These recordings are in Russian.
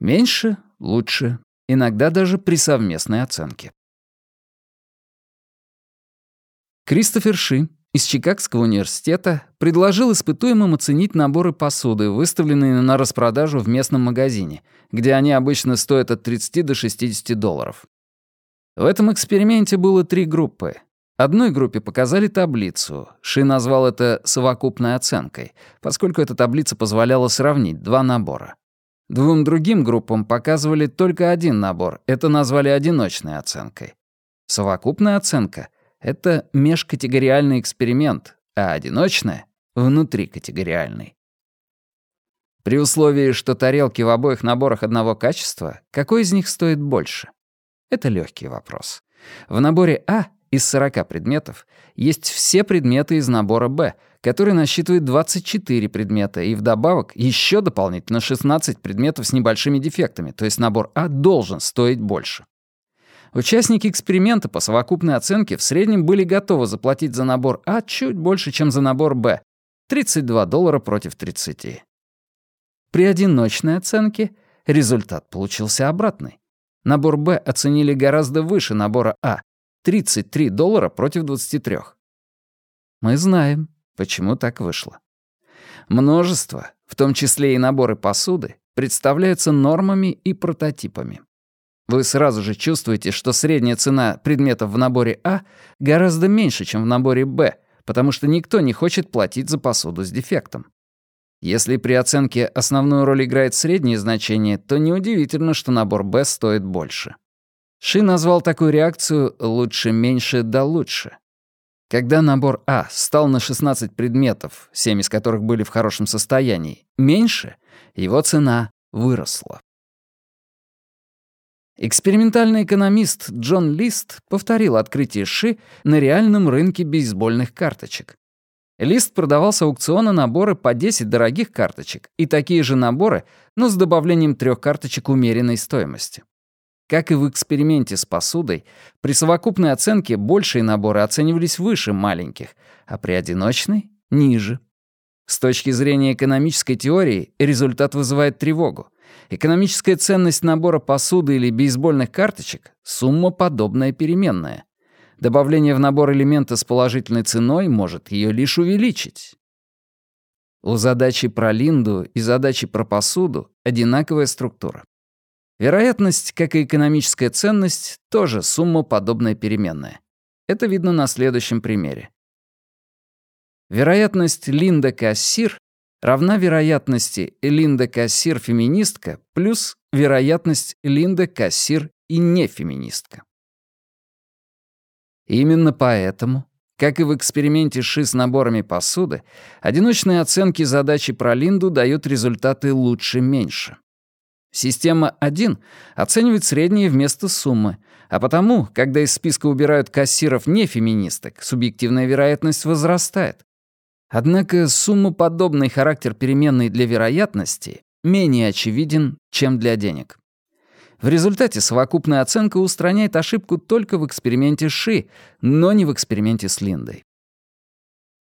Меньше — лучше, иногда даже при совместной оценке. Кристофер Ши из Чикагского университета предложил испытуемым оценить наборы посуды, выставленные на распродажу в местном магазине, где они обычно стоят от 30 до 60 долларов. В этом эксперименте было три группы. Одной группе показали таблицу. Ши назвал это совокупной оценкой, поскольку эта таблица позволяла сравнить два набора. Двум другим группам показывали только один набор. Это назвали одиночной оценкой. Совокупная оценка — это межкатегориальный эксперимент, а одиночная — внутрикатегориальный. При условии, что тарелки в обоих наборах одного качества, какой из них стоит больше? Это легкий вопрос. В наборе А из 40 предметов есть все предметы из набора Б, который насчитывает 24 предмета, и вдобавок еще дополнительно 16 предметов с небольшими дефектами, то есть набор А должен стоить больше. Участники эксперимента по совокупной оценке в среднем были готовы заплатить за набор А чуть больше, чем за набор Б — 32 доллара против 30. При одиночной оценке результат получился обратный. Набор Б оценили гораздо выше набора А 33 доллара против 23. Мы знаем, почему так вышло. Множество, в том числе и наборы посуды, представляются нормами и прототипами. Вы сразу же чувствуете, что средняя цена предметов в наборе А гораздо меньше, чем в наборе Б, потому что никто не хочет платить за посуду с дефектом. Если при оценке основную роль играет среднее значение, то неудивительно, что набор Б стоит больше. Ши назвал такую реакцию «лучше меньше да лучше». Когда набор А стал на 16 предметов, 7 из которых были в хорошем состоянии, меньше, его цена выросла. Экспериментальный экономист Джон Лист повторил открытие Ши на реальном рынке бейсбольных карточек. Лист продавал с аукциона наборы по 10 дорогих карточек и такие же наборы, но с добавлением трех карточек умеренной стоимости. Как и в эксперименте с посудой, при совокупной оценке большие наборы оценивались выше маленьких, а при одиночной — ниже. С точки зрения экономической теории результат вызывает тревогу. Экономическая ценность набора посуды или бейсбольных карточек — сумма подобная переменная. Добавление в набор элемента с положительной ценой может ее лишь увеличить. У задачи про Линду и задачи про посуду одинаковая структура. Вероятность, как и экономическая ценность, тоже сумма подобная переменная. Это видно на следующем примере. Вероятность Линда Кассир равна вероятности Линда Кассир феминистка плюс вероятность Линда Кассир и не феминистка. Именно поэтому, как и в эксперименте Ши с наборами посуды, одиночные оценки задачи про Линду дают результаты лучше-меньше. Система 1 оценивает средние вместо суммы, а потому, когда из списка убирают кассиров не феминисток, субъективная вероятность возрастает. Однако суммоподобный характер переменной для вероятности менее очевиден, чем для денег. В результате совокупная оценка устраняет ошибку только в эксперименте Ши, но не в эксперименте с Линдой.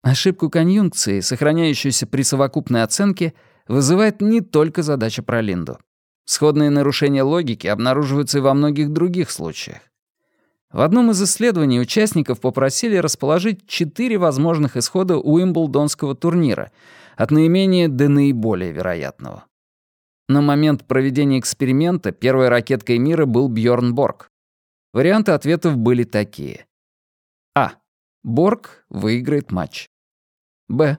Ошибку конъюнкции, сохраняющуюся при совокупной оценке, вызывает не только задача про Линду. Сходные нарушения логики обнаруживаются и во многих других случаях. В одном из исследований участников попросили расположить четыре возможных исхода Уимблдонского турнира, от наименее до наиболее вероятного. На момент проведения эксперимента первой ракеткой мира был Бьорн Борг. Варианты ответов были такие. А. Борг выиграет матч. Б.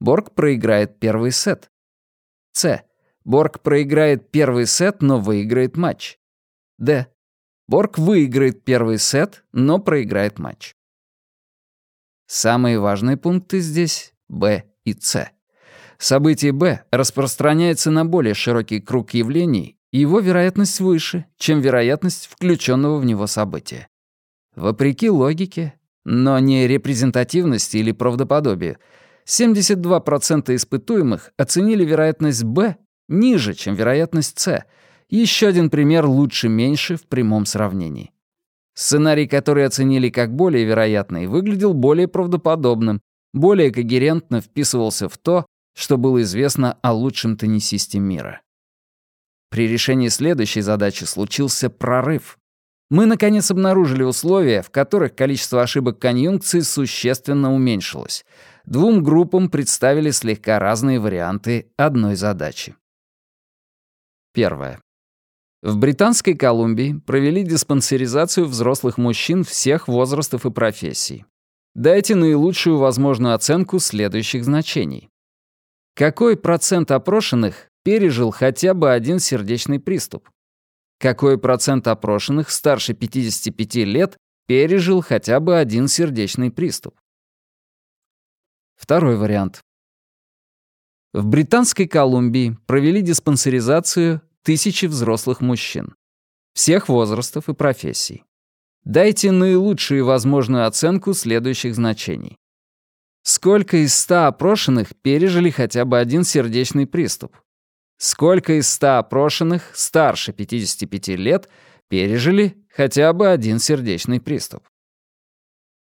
Борг проиграет первый сет. С. Борг проиграет первый сет, но выиграет матч. Д. Борг выиграет первый сет, но проиграет матч. Самые важные пункты здесь — Б и С. Событие Б распространяется на более широкий круг явлений, и его вероятность выше, чем вероятность включенного в него события. Вопреки логике, но не репрезентативности или правдоподобию, 72% испытуемых оценили вероятность Б ниже, чем вероятность С. Еще один пример лучше-меньше в прямом сравнении. Сценарий, который оценили как более вероятный, выглядел более правдоподобным, более когерентно вписывался в то, что было известно о лучшем теннисисте мира. При решении следующей задачи случился прорыв. Мы, наконец, обнаружили условия, в которых количество ошибок конъюнкции существенно уменьшилось. Двум группам представили слегка разные варианты одной задачи. Первое. В Британской Колумбии провели диспансеризацию взрослых мужчин всех возрастов и профессий. Дайте наилучшую возможную оценку следующих значений. Какой процент опрошенных пережил хотя бы один сердечный приступ? Какой процент опрошенных старше 55 лет пережил хотя бы один сердечный приступ? Второй вариант. В Британской Колумбии провели диспансеризацию тысячи взрослых мужчин. Всех возрастов и профессий. Дайте наилучшую возможную оценку следующих значений. Сколько из ста опрошенных пережили хотя бы один сердечный приступ? Сколько из ста опрошенных старше 55 лет пережили хотя бы один сердечный приступ?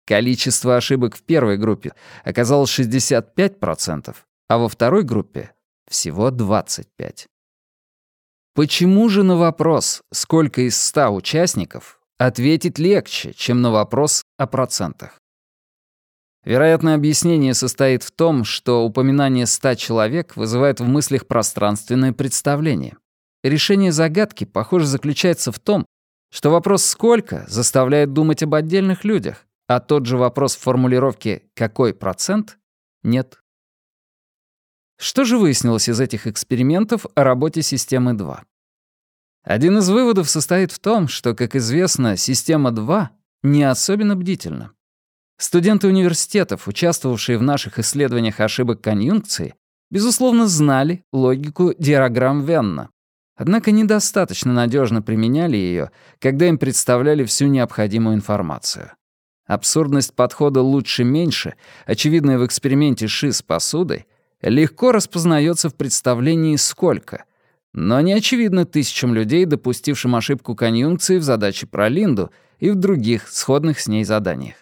Количество ошибок в первой группе оказалось 65%, а во второй группе — всего 25%. Почему же на вопрос, сколько из 100 участников, ответить легче, чем на вопрос о процентах? Вероятное объяснение состоит в том, что упоминание 100 человек вызывает в мыслях пространственное представление. Решение загадки, похоже, заключается в том, что вопрос «сколько» заставляет думать об отдельных людях, а тот же вопрос в формулировке «какой процент» — нет. Что же выяснилось из этих экспериментов о работе системы 2? Один из выводов состоит в том, что, как известно, система 2 не особенно бдительна. Студенты университетов, участвовавшие в наших исследованиях ошибок конъюнкции, безусловно, знали логику диаграмм Венна, однако недостаточно надежно применяли ее, когда им представляли всю необходимую информацию. Абсурдность подхода «лучше-меньше», очевидная в эксперименте Ши с посудой, легко распознается в представлении «сколько», но не очевидно тысячам людей, допустившим ошибку конъюнкции в задаче про Линду и в других сходных с ней заданиях.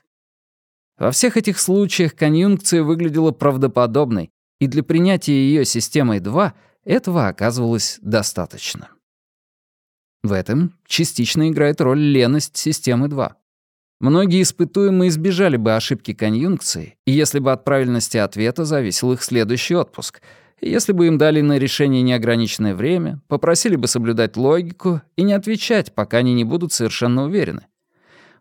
Во всех этих случаях конъюнкция выглядела правдоподобной, и для принятия ее системой 2 этого оказывалось достаточно. В этом частично играет роль леность системы 2. Многие испытуемые избежали бы ошибки конъюнкции, если бы от правильности ответа зависел их следующий отпуск — если бы им дали на решение неограниченное время, попросили бы соблюдать логику и не отвечать, пока они не будут совершенно уверены.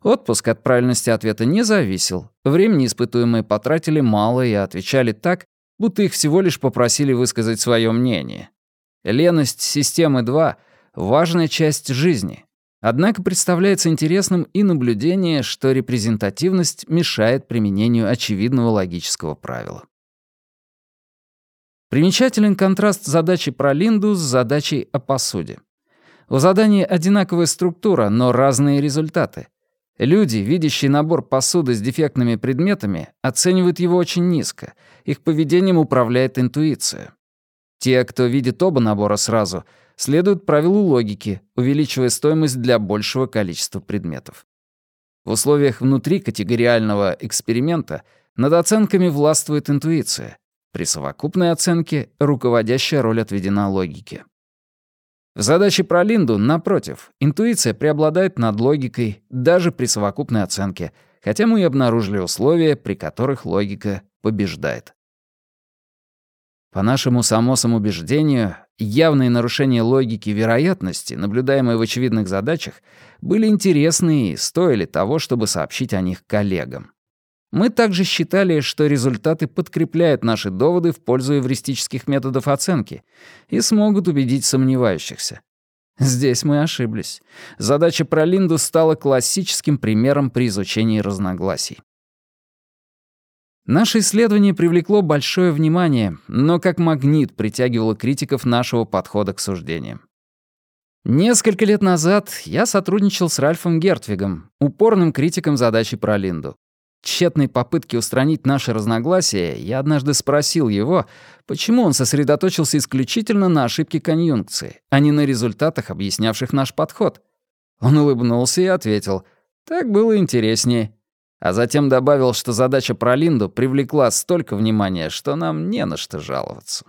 Отпуск от правильности ответа не зависел. Времени испытуемые потратили мало и отвечали так, будто их всего лишь попросили высказать свое мнение. Леность системы 2 — важная часть жизни. Однако представляется интересным и наблюдение, что репрезентативность мешает применению очевидного логического правила. Примечателен контраст задачи про Линду с задачей о посуде. У задания одинаковая структура, но разные результаты. Люди, видящие набор посуды с дефектными предметами, оценивают его очень низко. Их поведением управляет интуиция. Те, кто видит оба набора сразу, следуют правилу логики, увеличивая стоимость для большего количества предметов. В условиях внутрикатегориального эксперимента над оценками властвует интуиция. При совокупной оценке руководящая роль отведена логике. В задаче про Линду, напротив, интуиция преобладает над логикой даже при совокупной оценке, хотя мы и обнаружили условия, при которых логика побеждает. По нашему само самоубеждению, явные нарушения логики вероятности, наблюдаемые в очевидных задачах, были интересны и стоили того, чтобы сообщить о них коллегам. Мы также считали, что результаты подкрепляют наши доводы в пользу эвристических методов оценки и смогут убедить сомневающихся. Здесь мы ошиблись. Задача про Линду стала классическим примером при изучении разногласий. Наше исследование привлекло большое внимание, но как магнит притягивало критиков нашего подхода к суждениям. Несколько лет назад я сотрудничал с Ральфом Гертвигом, упорным критиком задачи про Линду тщетной попытке устранить наши разногласия, я однажды спросил его, почему он сосредоточился исключительно на ошибке конъюнкции, а не на результатах, объяснявших наш подход. Он улыбнулся и ответил, «Так было интереснее». А затем добавил, что задача про Линду привлекла столько внимания, что нам не на что жаловаться.